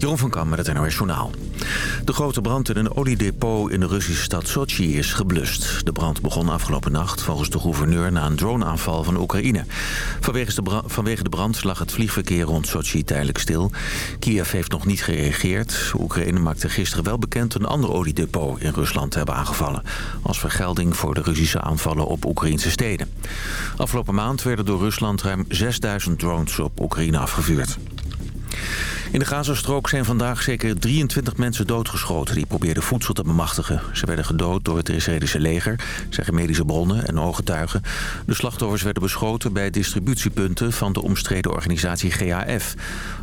Jeroen van Kam met het NOS Journaal. De grote brand in een oliedepot in de Russische stad Sochi is geblust. De brand begon afgelopen nacht volgens de gouverneur na een droneaanval van Oekraïne. Vanwege de, vanwege de brand lag het vliegverkeer rond Sochi tijdelijk stil. Kiev heeft nog niet gereageerd. Oekraïne maakte gisteren wel bekend een ander oliedepot in Rusland te hebben aangevallen. Als vergelding voor de Russische aanvallen op Oekraïnse steden. Afgelopen maand werden door Rusland ruim 6000 drones op Oekraïne afgevuurd. In de Gazastrook zijn vandaag zeker 23 mensen doodgeschoten... die probeerden voedsel te bemachtigen. Ze werden gedood door het Israëlische leger, zeggen medische bronnen en ooggetuigen. De slachtoffers werden beschoten bij distributiepunten... van de omstreden organisatie GAF.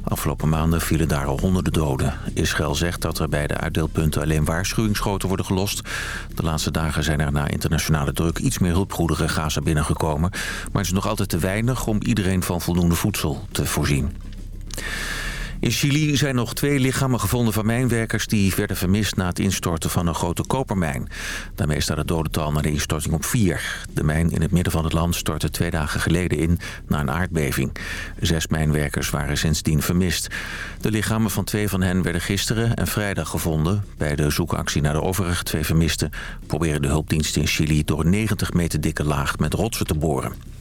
Afgelopen maanden vielen daar al honderden doden. Israël zegt dat er bij de uitdeelpunten alleen waarschuwingsschoten worden gelost. De laatste dagen zijn er na internationale druk iets meer hulpgoederen Gaza binnengekomen. Maar het is nog altijd te weinig om iedereen van voldoende voedsel te voorzien. In Chili zijn nog twee lichamen gevonden van mijnwerkers... die werden vermist na het instorten van een grote kopermijn. Daarmee staat het dodental naar de instorting op vier. De mijn in het midden van het land stortte twee dagen geleden in... na een aardbeving. Zes mijnwerkers waren sindsdien vermist. De lichamen van twee van hen werden gisteren en vrijdag gevonden. Bij de zoekactie naar de overige twee vermisten... proberen de hulpdiensten in Chili door een 90 meter dikke laag met rotsen te boren.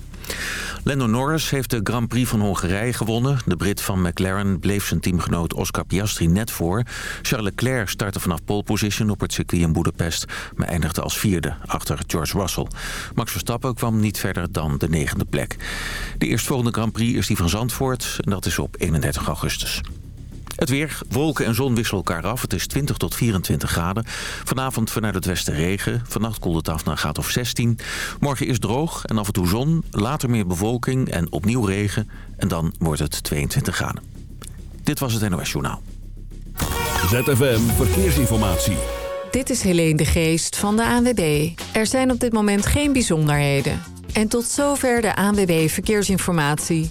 Lando Norris heeft de Grand Prix van Hongarije gewonnen. De Brit van McLaren bleef zijn teamgenoot Oscar Piastri net voor. Charles Leclerc startte vanaf pole position op het circuit in Budapest... maar eindigde als vierde achter George Russell. Max Verstappen kwam niet verder dan de negende plek. De eerstvolgende Grand Prix is die van Zandvoort en dat is op 31 augustus. Het weer, wolken en zon wisselen elkaar af. Het is 20 tot 24 graden. Vanavond vanuit het westen regen. Vannacht koelt het af naar graad of 16. Morgen is droog en af en toe zon. Later meer bewolking en opnieuw regen. En dan wordt het 22 graden. Dit was het NOS Journaal. ZFM Verkeersinformatie. Dit is Helene de Geest van de ANWB. Er zijn op dit moment geen bijzonderheden. En tot zover de ANWB Verkeersinformatie.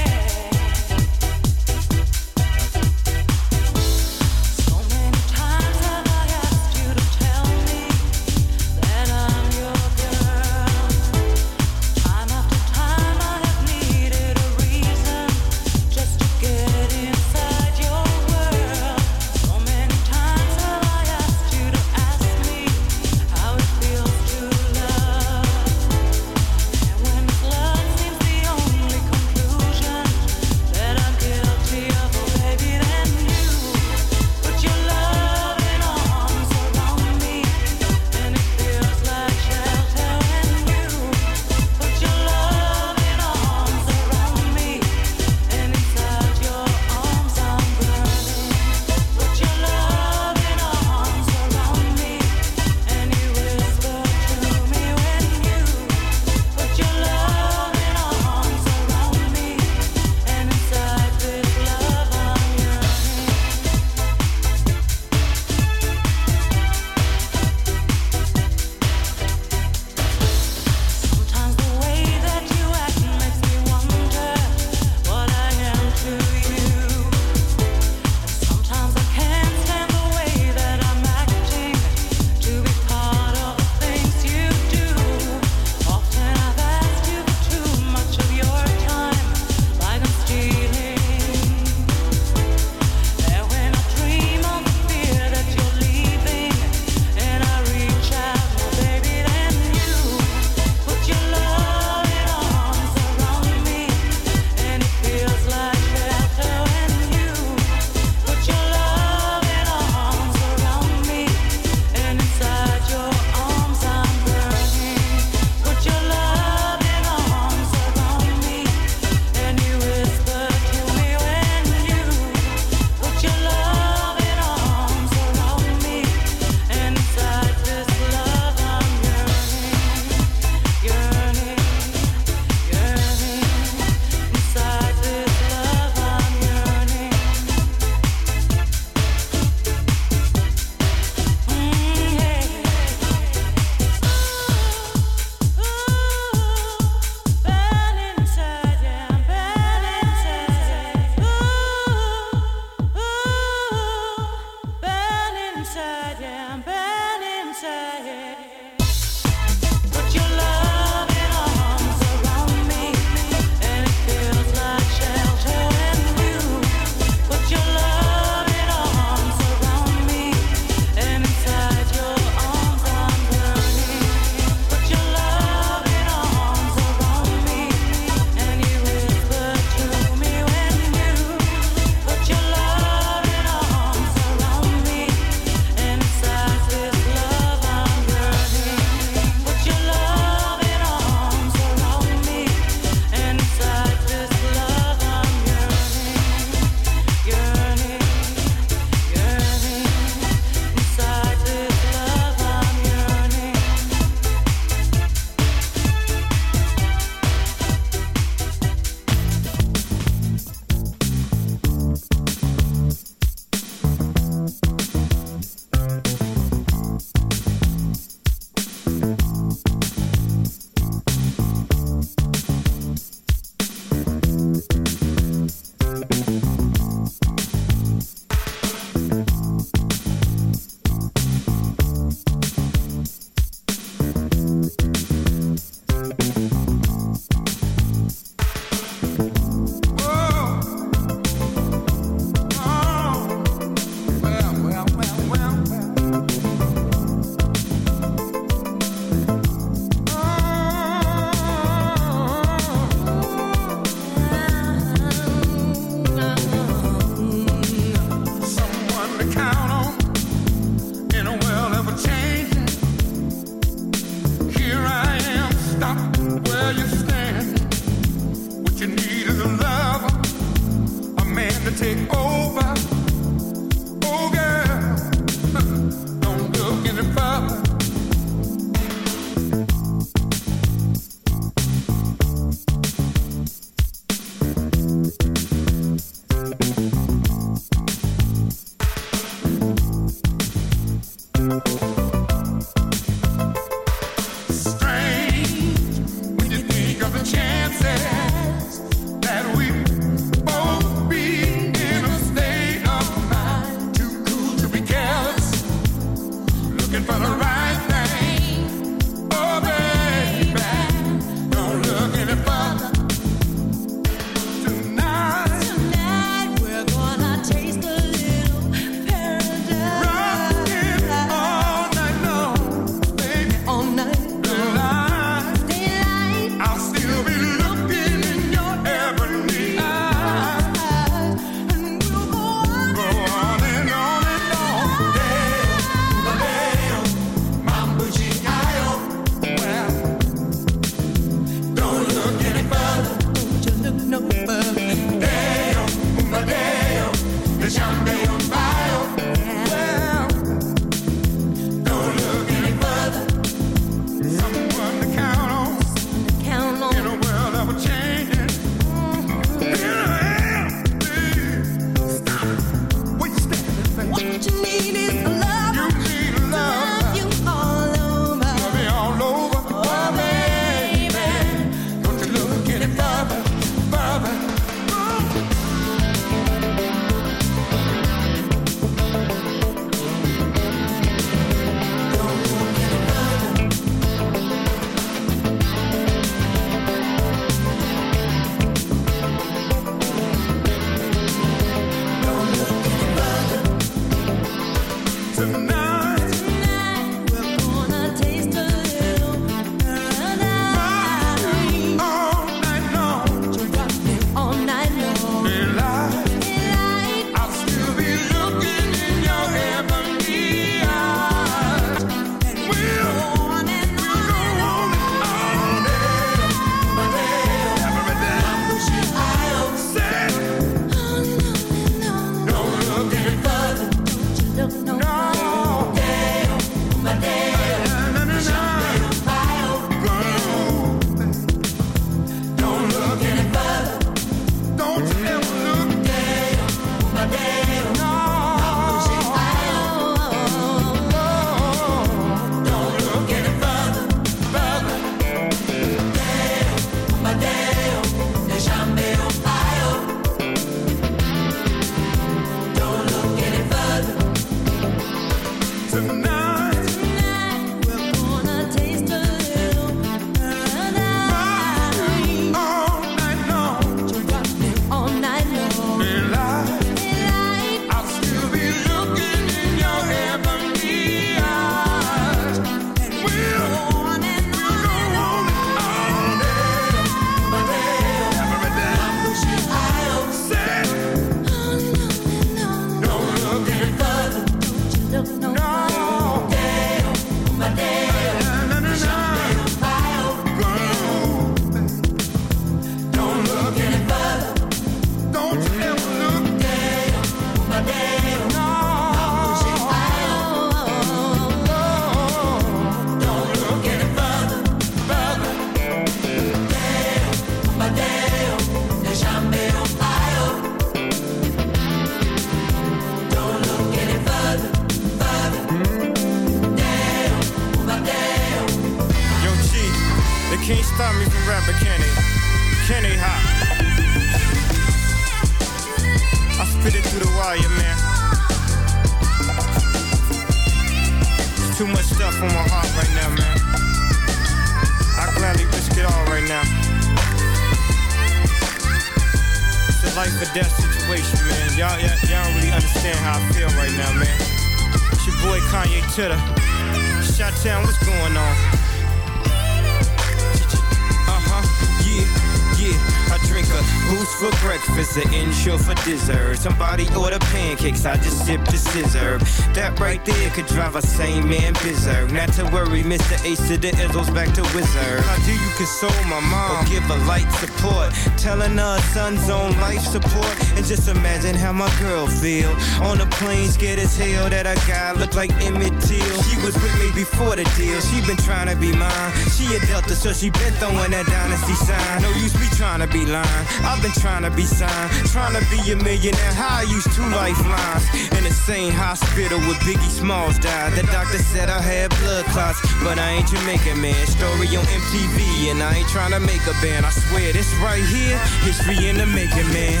Mr. Ace to the Izzles back to Wizard. How do you console my mom or give her light support? Telling her son's on life support. And just imagine how my girl feel. On the plane, scared as hell that I got looked like Emmett Till. She was with me before the deal. She been trying to be mine. She a Delta, so she been throwing that dynasty sign. No use me trying to be lying. I've been trying to be signed. Trying to be a millionaire. How I used two lifelines. In the same hospital where Biggie Smalls died. The doctor said I had blood clots, but I ain't Jamaican man. Story on MTV, and I ain't trying to make a band. I swear this right here, history in the making, man.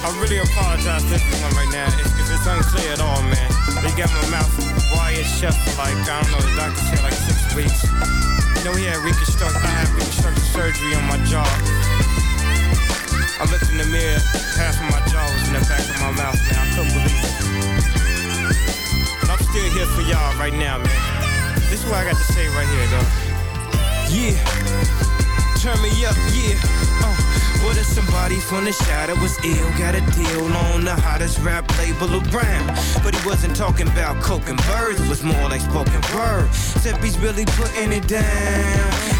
I really apologize to everyone right now if, if it's unclear at all, man. They got my mouth wired shut for like, I don't know, the doctor said like six weeks. You know, he had reconstruct, I had reconstructive surgery on my jaw. I looked in the mirror, half of my jaw was in the back of my mouth, man. I couldn't believe it. But I'm still here for y'all right now, man. What I got to say right here, though. Yeah. Turn me up, yeah. Uh, what if somebody from the shadow was ill? Got a deal on the hottest rap label around. But he wasn't talking about coke and birds, it was more like spoken word. Except he's really putting it down.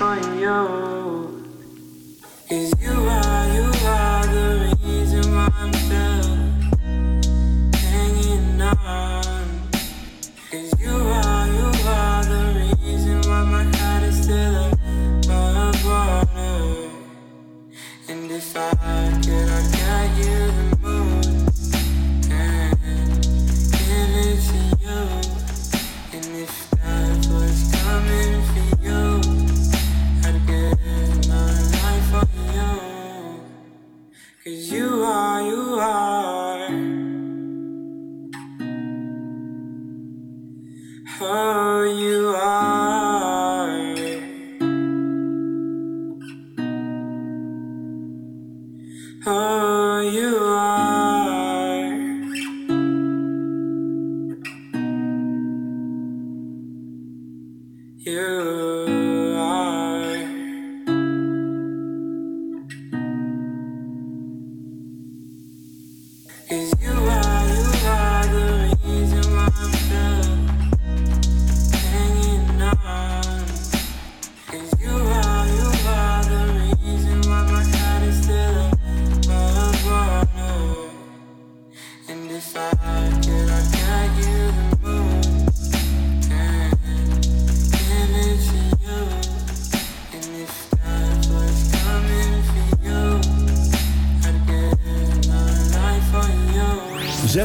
time.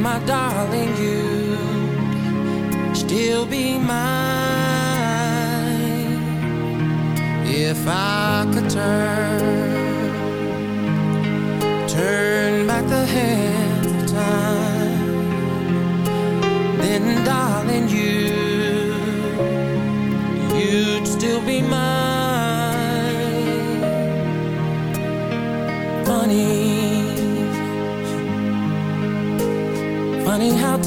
my darling, you still be mine if I could turn, turn back the hand of time. Then, darling, you.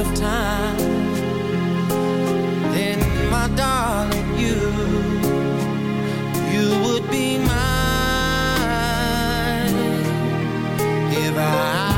of time. Then, my darling, you, you would be mine if I.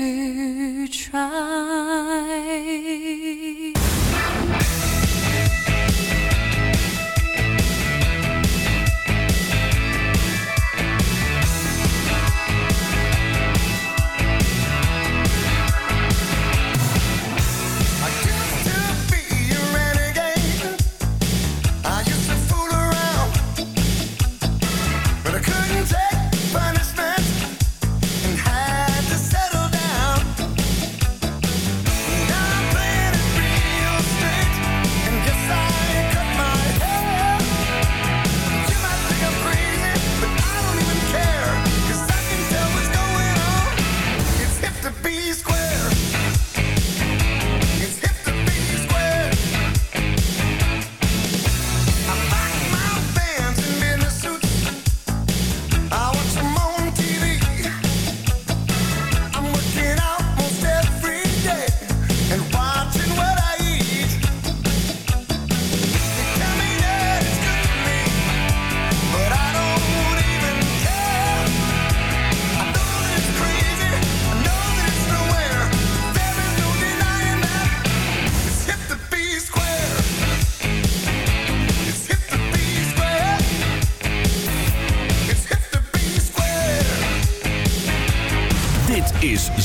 to try.